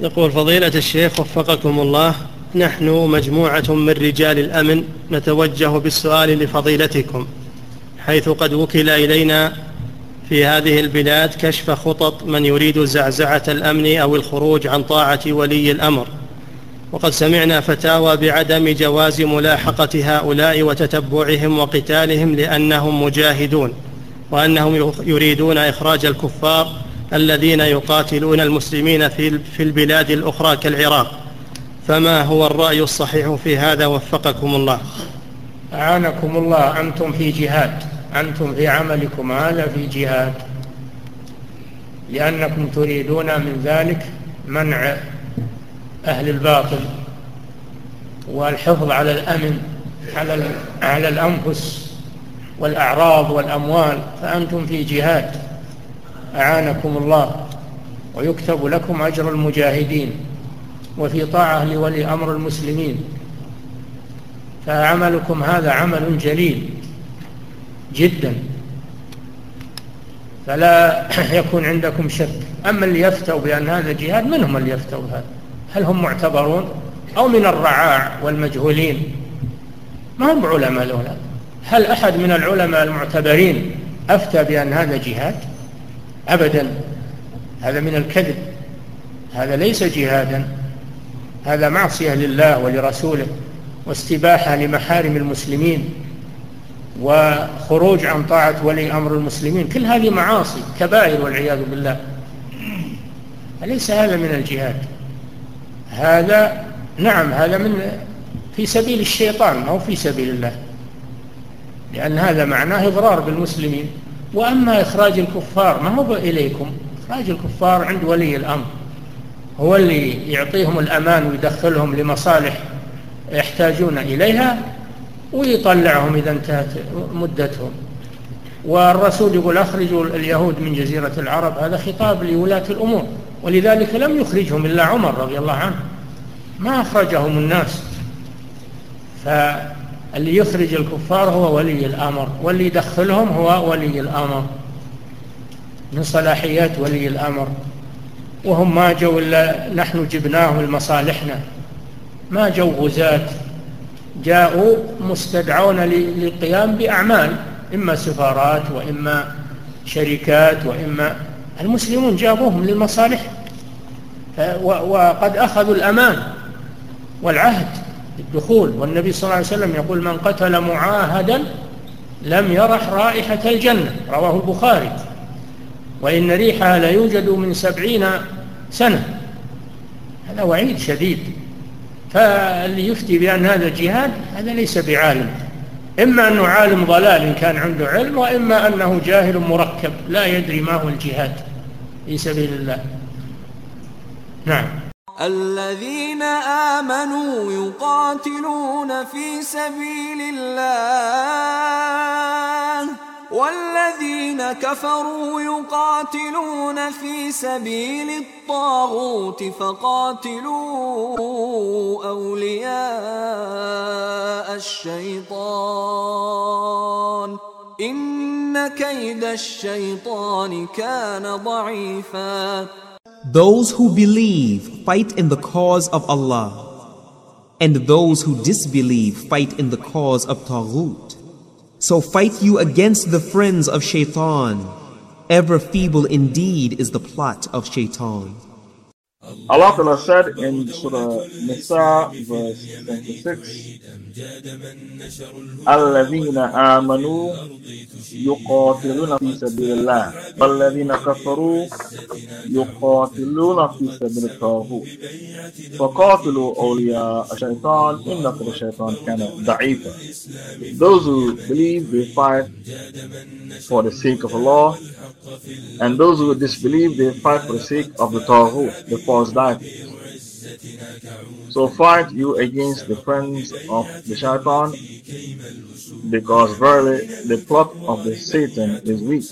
يقول فضيلة الشيخ وفقكم الله نحن مجموعة من رجال الأمن نتوجه بالسؤال لفضيلتكم حيث قد وكل إلينا في هذه البلاد كشف خطط من يريد زعزعة الأمن أو الخروج عن طاعة ولي الأمر. وقد سمعنا فتاوى بعدم جواز ملاحقة هؤلاء وتتبعهم وقتالهم لأنهم مجاهدون وأنهم يريدون إخراج الكفار الذين يقاتلون المسلمين في البلاد الأخرى كالعراق. فما هو الرأي الصحيح في هذا؟ وفقكم الله. أعانكم الله. أنتم في جهاد. أنتم في عملكم. هذا في جهاد. لأنكم تريدون من ذلك منع أهل الباطل والحفظ على الأمن على على الأنفس والأعراض والأموال فأنتم في جهاد. أعانكم الله ويكتب لكم أجر المجاهدين وفي طاعة لولي أمر المسلمين. فعملكم هذا عمل جليل جدا. فلا يكون عندكم شك. أما اللي يفتوا بأن هذا جهاد من هم اللي يفتوا بهذا؟ هل هم معتبرون أو من الرعاع والمجهولين؟ ما هم علماء الأولاد؟ هل أحد من العلماء المعتبرين أفتى بأن هذا جهاد؟ أبدا. هذا من الكذب. هذا ليس جهادا. هذا معصية لله ولرسوله واستباحة لمحارم المسلمين وخروج عن طاعة ولي أمر المسلمين. كل هذه معاصي كبائر والعياذ بالله. أليس هذا من الجهاد؟ هذا نعم هذا من في سبيل الشيطان أو في سبيل الله. لأن هذا معناه إضرار بالمسلمين. وأما إخراج الكفار ما هو إليكم؟ إخراج الكفار عند ولي الأمر. هو اللي يعطيهم الأمان ويدخلهم لمصالح يحتاجون إليها ويطلعهم إذا انتهت مدتهم. والرسول يقول أخرجوا اليهود من جزيرة العرب هذا خطاب لولاة الأمور. ولذلك لم يخرجهم إلا عمر رضي الله عنه. ما أخرجهم الناس. فاللي يخرج الكفار هو ولي الأمر واللي يدخلهم هو ولي الأمر. من صلاحيات ولي الأمر. وهم ما جو إلا نحن جبناهم لمصالحنا. ما جو غزاة. جاءوا مستدعون للقيام بأعمال إما سفارات وإما شركات وإما المسلمون جابوهم للمصالح. وقد أخذوا الأمان والعهد بالدخول. والنبي صلى الله عليه وسلم يقول من قتل معاهدا لم يرح رائحة الجنة. رواه البخاري. وإن ريحها لا يوجد من سبعين سنة. هذا وعيد شديد. فاللي يفتي بأن هذا جهاد هذا ليس بعالم. إما أنه عالم ضلال إن كان عنده علم وإما أنه جاهل مركب لا يدري ما هو الجهاد في سبيل الله. نعم. الذين آمنوا يقاتلون في سبيل الله. والذين كفروا يقاتلون في سبيل الطاغوت فقاتلوا أولياء الشيطان إن كيد الشيطان كان ضعيفا Those who believe fight in the cause of Allah and those who disbelieve fight in the cause of Taghut. So fight you against the friends of Shaitan. Ever feeble indeed is the plot of Shaitan. Allah Ta'ala said in Surah Nisa, verse 26, الذين آمنوا يقاتلون في سبيل الله والذين كفروا يقاتلون في سبيل الطاغوت فقاتلوا أولياء الشيطان إن كل الشيطان كان ضعيفا Those who believe they fight for the sake of Allah and those who disbelieve they fight for the sake of the Taghut, the false deities. So fight you against the friends of the shaitan because verily the plot of the Satan is weak.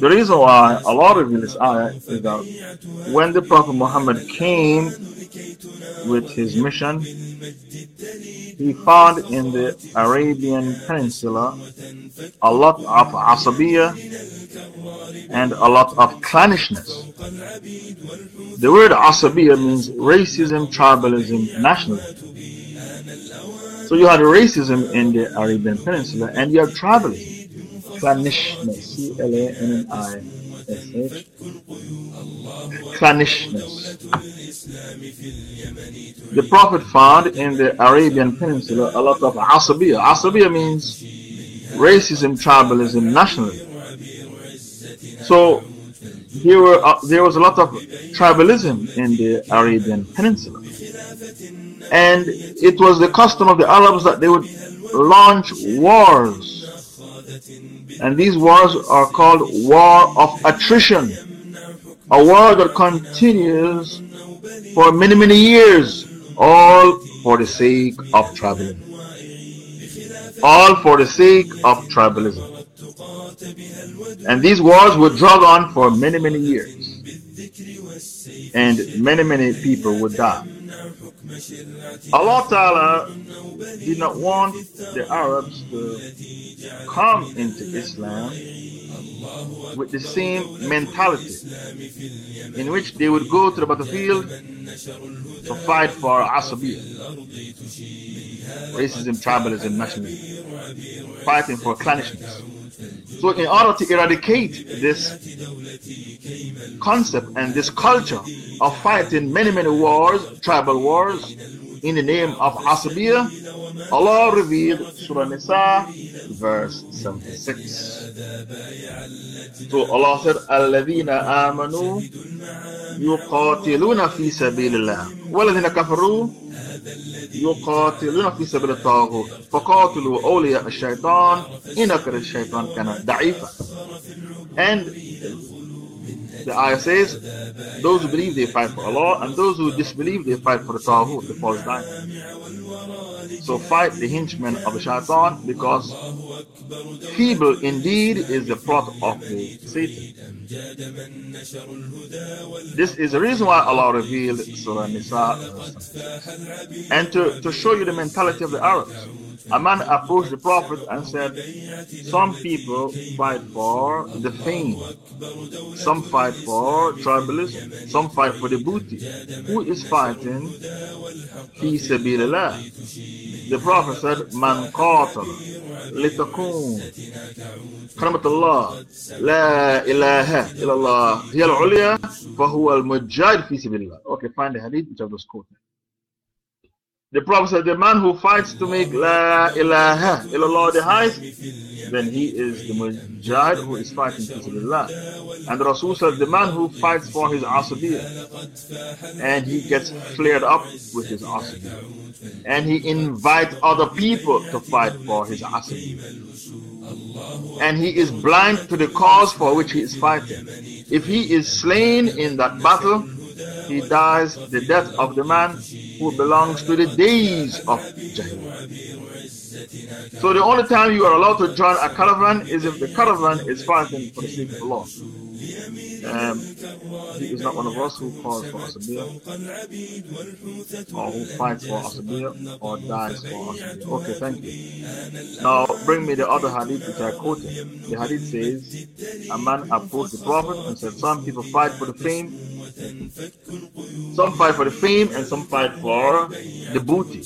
The reason why Allah revealed this ayah is that when the Prophet Muhammad came with his mission, he found in the Arabian Peninsula a lot of asabiya and a lot of clannishness. The word asabiya means racism, tribalism, nationalism. So you had racism in the Arabian Peninsula and you have tribalism, clannishness, C-L-A-N-N-I-S-H, clannishness. The Prophet found in the Arabian Peninsula a lot of asabiya. Asabiya means racism, tribalism, nationalism. So were, uh, there was a lot of tribalism in the Arabian Peninsula. And it was the custom of the Arabs that they would launch wars. And these wars are called war of attrition. A war that continues for many, many years, all for the sake of traveling. All for the sake of tribalism. And these wars would drag on for many, many years. And many, many people would die. Allah Ta'ala did not want the Arabs to come into Islam with the same mentality in which they would go to the battlefield to fight for Asabiyah, racism, tribalism, nationalism, fighting for clannishness. So, in order to eradicate this concept and this culture of fighting many, many wars, tribal wars, in the name of Asabiya, Allah revealed Surah Nisa, verse 76. So, Allah said, Alladina amanu yuqatiluna fi sabilillah, waladina kafaru يقاتلون في سبيل الطاغوت فقاتلوا أولياء الشيطان إن كان الشيطان كان ضعيفا and the ayah says those who believe they fight for Allah and those who disbelieve they fight for the Taghut the false diamond so fight the henchmen of shaitan because feeble indeed is the plot of the Satan this is the reason why Allah revealed Surah Nisa and to, to show you the mentality of the Arabs. A man approached the Prophet and said, Some people fight for the fame, some fight for tribalism, some fight for the booty. Who is fighting? Fi sabilillah. The Prophet said, Man qatal لتكون كلمة الله لا إله إلا الله هي العليا فهو المجاهد في سبيل الله. Okay, find the hadith which I just quoted. The Prophet said, The man who fights to make La ilaha illallah the highest, then he is the mujahid who is fighting for Allah. And the Rasul said, The man who fights for his asabiyah and he gets flared up with his asabiyah and he invites other people to fight for his asabiyah and he is blind to the cause for which he is fighting. If he is slain in that battle, he dies the death of the man who belongs to the days of Jahiliyyah. So the only time you are allowed to join a caravan is if the caravan is fighting for the sake of Allah. Um, he is not one of us who calls for Asabiyah or who fights for Asabiyah or dies for Asabiyah. Okay, thank you. Now bring me the other hadith which I quoted. The hadith says, A man approached the Prophet and said, Some people fight for the fame some fight for the fame and some fight for the booty.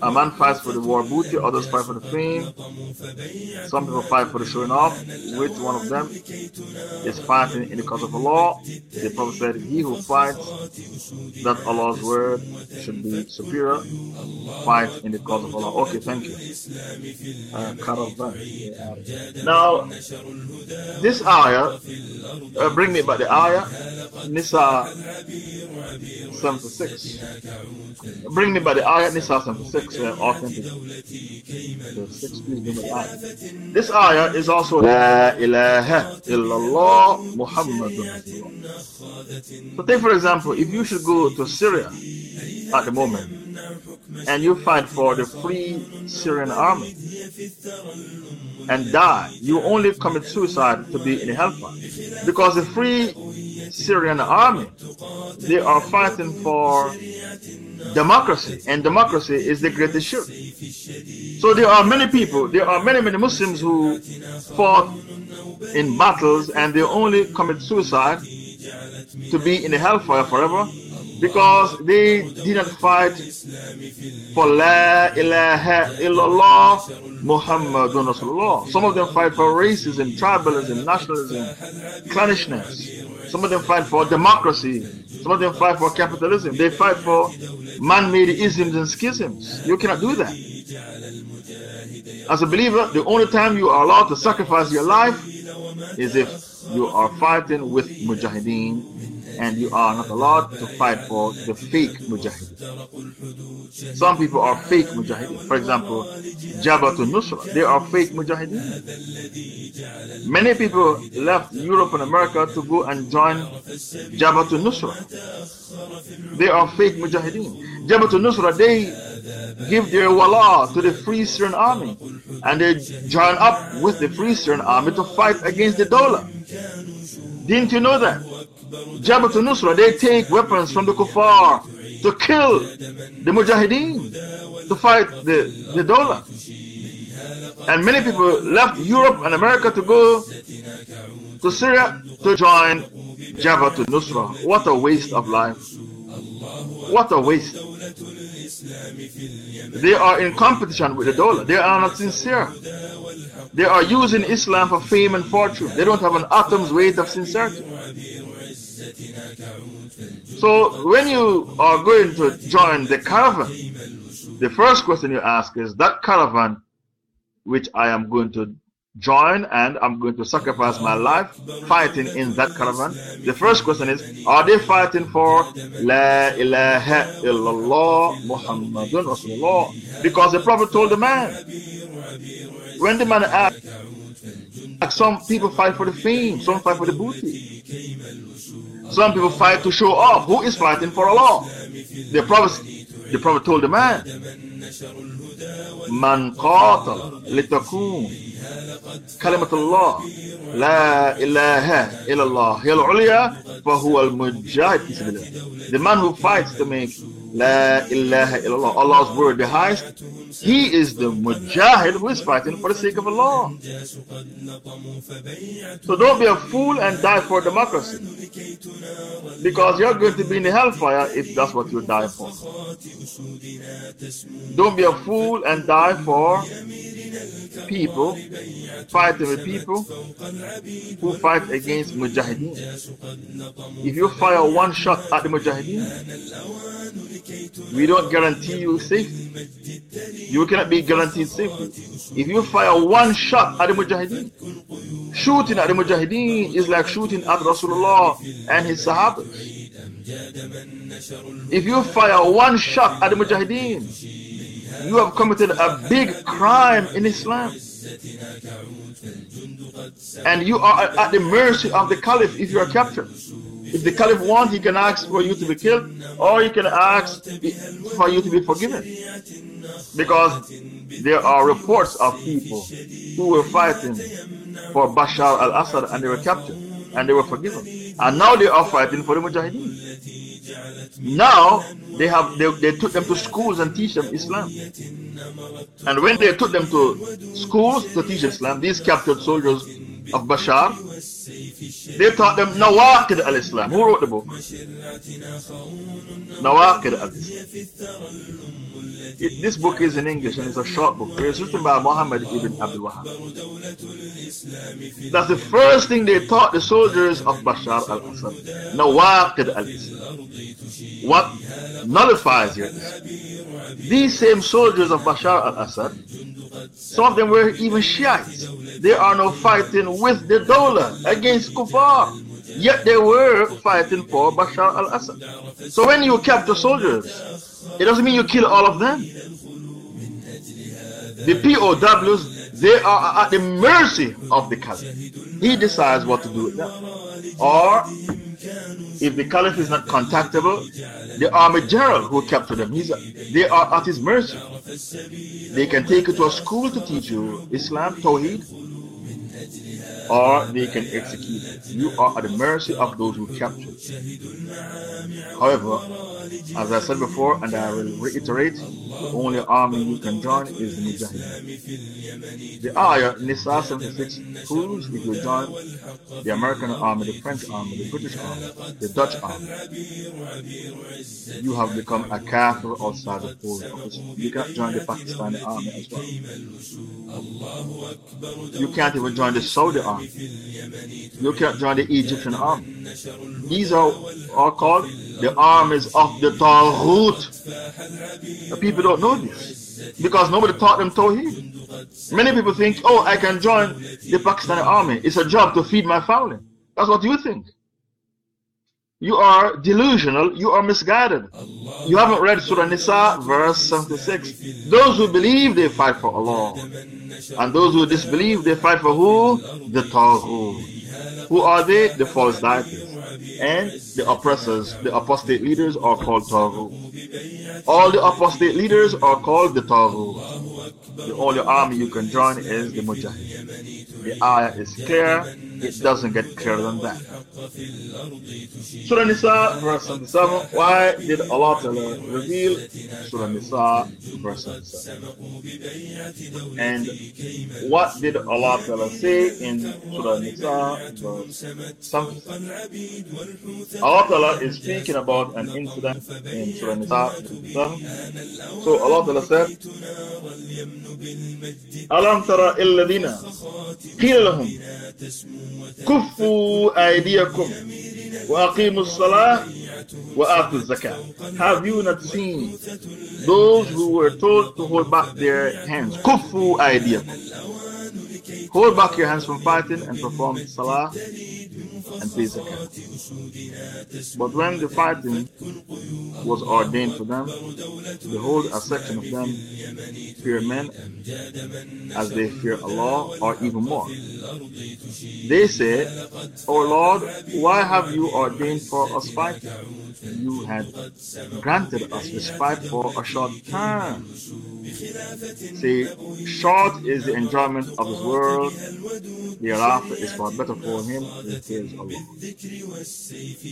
A man fights for the war booty, others fight for the fame. Some people fight for the showing off. Which one of them is fighting in the cause of Allah? The Prophet said, He who fights that Allah's word should be superior, fight in the cause of Allah. Okay, thank you. Uh, now, this ayah, uh, bring me back the ayah. Nisa 76. Bring me by the ayah Nisa 76, uh, authentic. The six, ayah. This ayah is also La ilaha illallah Muhammadun So take for example, if you should go to Syria at the moment, and you fight for the free Syrian army and die, you only commit suicide to be in hellfire. Because the free Syrian army, they are fighting for democracy, and democracy is the greatest shirk. So there are many people, there are many, many Muslims who fought in battles and they only commit suicide to be in the hellfire forever because they did not fight for La ilaha illallah Muhammadun. Some of them fight for racism, tribalism, nationalism, clannishness. Some of them fight for democracy. Some of them fight for capitalism. They fight for man-made isms and schisms. You cannot do that. As a believer, the only time you are allowed to sacrifice your life is if you are fighting with mujahideen and you are not allowed to fight for the fake mujahideen. Some people are fake mujahideen. For example, Jabhatun Nusra, they are fake mujahideen. Many people left Europe and America to go and join Jabhatun Nusra. They are fake mujahideen. Jabhatun Nusra, they give their wala to the Free Syrian army and they join up with the Free Syrian army to fight against the Dawla. Didn't you know that? Jabhat Nusra, they take weapons from the kuffar to kill the mujahideen, to fight the, the Dawla. And many people left Europe and America to go to Syria to join Jabhat Nusra. What a waste of life. What a waste. They are in competition with the Dawla. They are not sincere. They are using Islam for fame and fortune. They don't have an atom's weight of sincerity. So when you are going to join the caravan, the first question you ask is that caravan which I am going to join and I'm going to sacrifice my life fighting in that caravan. The first question is Are they fighting for La ilaha illallah Muhammadun Rasulullah? Because the Prophet told the man, when the man asked, some people fight for the fame, some fight for the booty. Some people fight to show off. Who is fighting for Allah? The Prophet, the Prophet told the man, Man qatal litakum kalimatullah la ilaha illallah al-ulya al-mujahid The man who fights to make La ilaha illallah. Allah's word, the highest. He is the mujahid who is fighting for the sake of Allah. So don't be a fool and die for democracy. Because you're going to be in the hellfire if that's what you die for. Don't be a fool and die for people fighting with people who fight against mujahideen. If you fire one shot at the mujahideen, we don't guarantee you safety. You cannot be guaranteed safety. If you fire one shot at the mujahideen, shooting at the mujahideen is like shooting at Rasulullah and his sahabas. If you fire one shot at the mujahideen, you have committed a big crime in Islam. And you are at the mercy of the Caliph if you are captured. If the Caliph wants, he can ask for you to be killed, or he can ask for you to be forgiven. Because there are reports of people who were fighting for Bashar al Assad and they were captured and they were forgiven. And now they are fighting for the Mujahideen. Now they have they, they took them to schools and teach them Islam. And when they took them to schools to teach Islam, these captured soldiers of Bashar, they taught them Nawaqid al-Islam. Who wrote the book? Nawaqid al-Islam. This book is in English and it's a short book. It's written by Muhammad ibn Abdul Wahab. That's the first thing they taught the soldiers of Bashar al-Assad. Nawaqid al-Islam. What nullifies your Islam. These same soldiers of Bashar al-Assad, some of them were even Shiites. They are now fighting with the Dawla against Kufar. Yet they were fighting for Bashar al-Assad. So when you capture soldiers, it doesn't mean you kill all of them. The POWs, they are at the mercy of the caliph. He decides what to do with them. Or, if the caliph is not contactable, the army general who captured them, he's, they are at his mercy. They can take you to a school to teach you Islam, Tawheed, or they can execute you. You are at the mercy of those who capture. However, as I said before, and I will reiterate, the only army you can join is the Mujahideen. The ayah, Nisa 76, proves if you join the American army, the French army, the British army, the Dutch army, you have become a kafir outside the fold. You can't join the Pakistani army as well. You can't even join the Saudi army. You can't join the Egyptian army. These are, are called the armies of the Taghut. People don't know this because nobody taught them Tawheed. Many people think, oh, I can join the Pakistani army. It's a job to feed my family. That's what you think. You are delusional. You are misguided. You haven't read Surah Nisa, verse 76. Those who believe, they fight for Allah. And those who disbelieve, they fight for who? The Taghut. Who are they? The false deities. And the oppressors, the apostate leaders are called Taghut. All the apostate leaders are called the Taghut. The only army you can join is the Mujahid. The ayah is clear it doesn't get clearer than that. Surah Nisa, verse 77. Why did Allah Ta'ala reveal Surah Nisa, verse 77? And what did Allah Ta'ala say in Surah Nisa, verse 77? Allah Ta'ala is speaking about an incident in Surah Nisa, 77. So Allah Ta'ala said, ألم ترى الذين قيل لهم كفوا أيديكم وأقيموا الصلاة وآتوا الزكاة Have you not seen those who were told to hold back their hands كفوا أيديكم Hold back your hands from fighting and perform salah and pay zakat. But when the fighting was ordained for them, behold, a section of them fear men as they fear Allah or even more. They said, O Lord, why have you ordained for us fighting? You had granted us respite for a short time. See, short is the enjoyment of this world, hereafter is far better for him who fears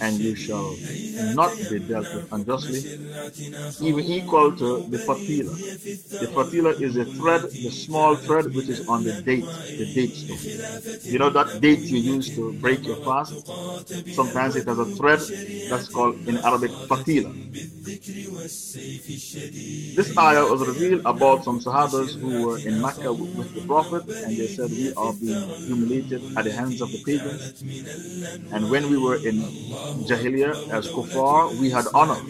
And you shall not be dealt with unjustly, even equal to the fatila. The fatila is a thread, the small thread which is on the date, the date stone. You know that date you use to break your fast? Sometimes it has a thread that's called in Arabic fatila. This ayah was revealed about some Sahabas who were in Mecca with the Prophet and they said, We are being humiliated at the hands of the pagans. And when we were in Jahiliyyah as kuffar, we had honor.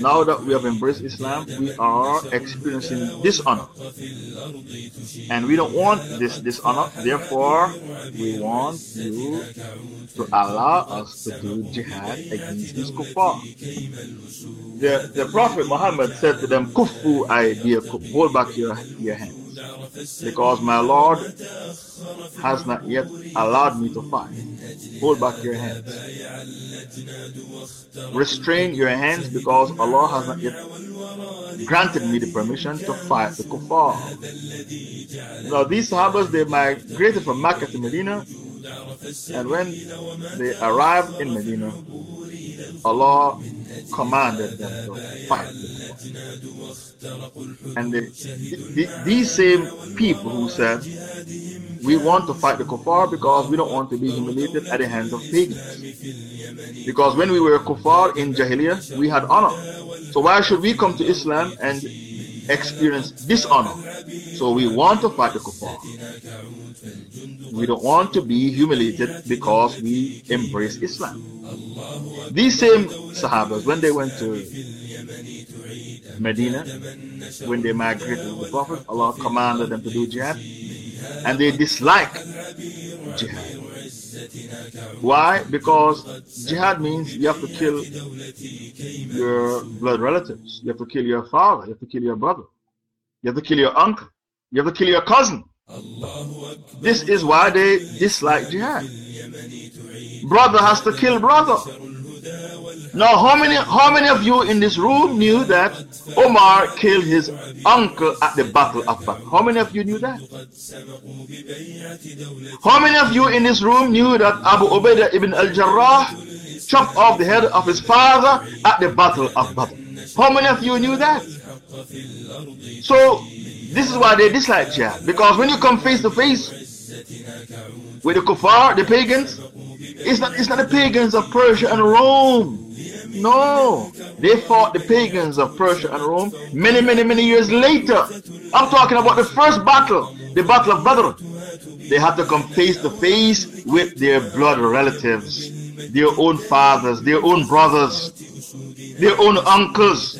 Now that we have embraced Islam, we are experiencing dishonor. And we don't want this dishonor. Therefore, we want you to allow us to do jihad against these kuffar. The, the Prophet Muhammad said to them, Kufu aydiyakum, hold back your, your hands. Because my Lord has not yet allowed me to fight. Hold back your hands. Restrain your hands because Allah has not yet granted me the permission to fight the kuffar. Now these Sahabas, they migrated from Mecca to Medina and when they arrived in Medina, Allah commanded them to fight And the, the, these same people who said, we want to fight the kuffar because we don't want to be humiliated at the hands of pagans. Because when we were kuffar in Jahiliyyah, we had honor. So why should we come to Islam and experience dishonor? So we want to fight the kuffar. We don't want to be humiliated because we embrace Islam. These same Sahabas, when they went to Medina, when they migrated with the Prophet, Allah commanded them to do jihad, and they dislike jihad. Why? Because jihad means you have to kill your blood relatives, you have to kill your father, you have to kill your brother, you have to kill your uncle, you have to kill your cousin. This is why they dislike jihad. Brother has to kill brother. Now, how many how many of you in this room knew that Omar killed his uncle at the Battle of Badr? How many of you knew that? How many of you in this room knew that Abu Ubaidah ibn al-Jarrah chopped off the head of his father at the Battle of Badr? How many of you knew that? So, this is why they dislike jihad. Because when you come face to face with the kuffar, the pagans, it's not, it's not the pagans of Persia and Rome. No, they fought the pagans of Persia and Rome many, many, many years later. I'm talking about the first battle, the Battle of Badr. They had to come face to face with their blood relatives, their own fathers, their own brothers, their own uncles.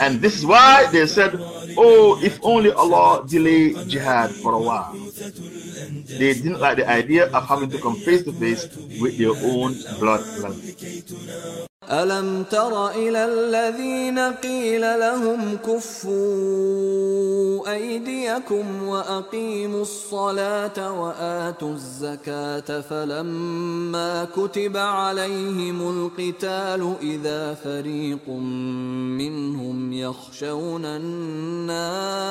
And this is why they said, Oh, if only Allah delay jihad for a while. They didn't like the idea of having to come face to face with their own blood relatives. ألم تر إلى الذين قيل لهم كفوا أيديكم وأقيموا الصلاة وآتوا الزكاة فلما كتب عليهم القتال إذا فريق منهم يخشون الناس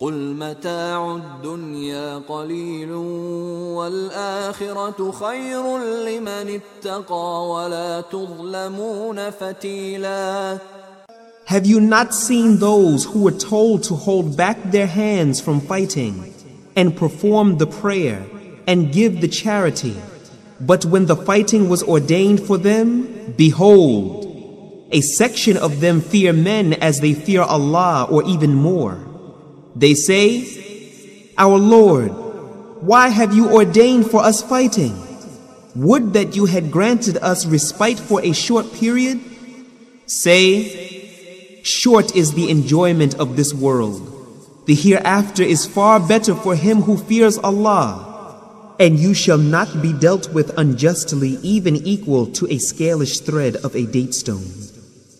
قل متاع الدنيا قليل والآخرة خير لمن اتقى ولا تظلمون فتيلاً Have you not seen those who were told to hold back their hands from fighting and perform the prayer and give the charity? But when the fighting was ordained for them, behold, a section of them fear men as they fear Allah or even more. They say, Our Lord, why have you ordained for us fighting? Would that you had granted us respite for a short period? Say, Short is the enjoyment of this world. The hereafter is far better for him who fears Allah. And you shall not be dealt with unjustly even equal to a scalish thread of a date stone.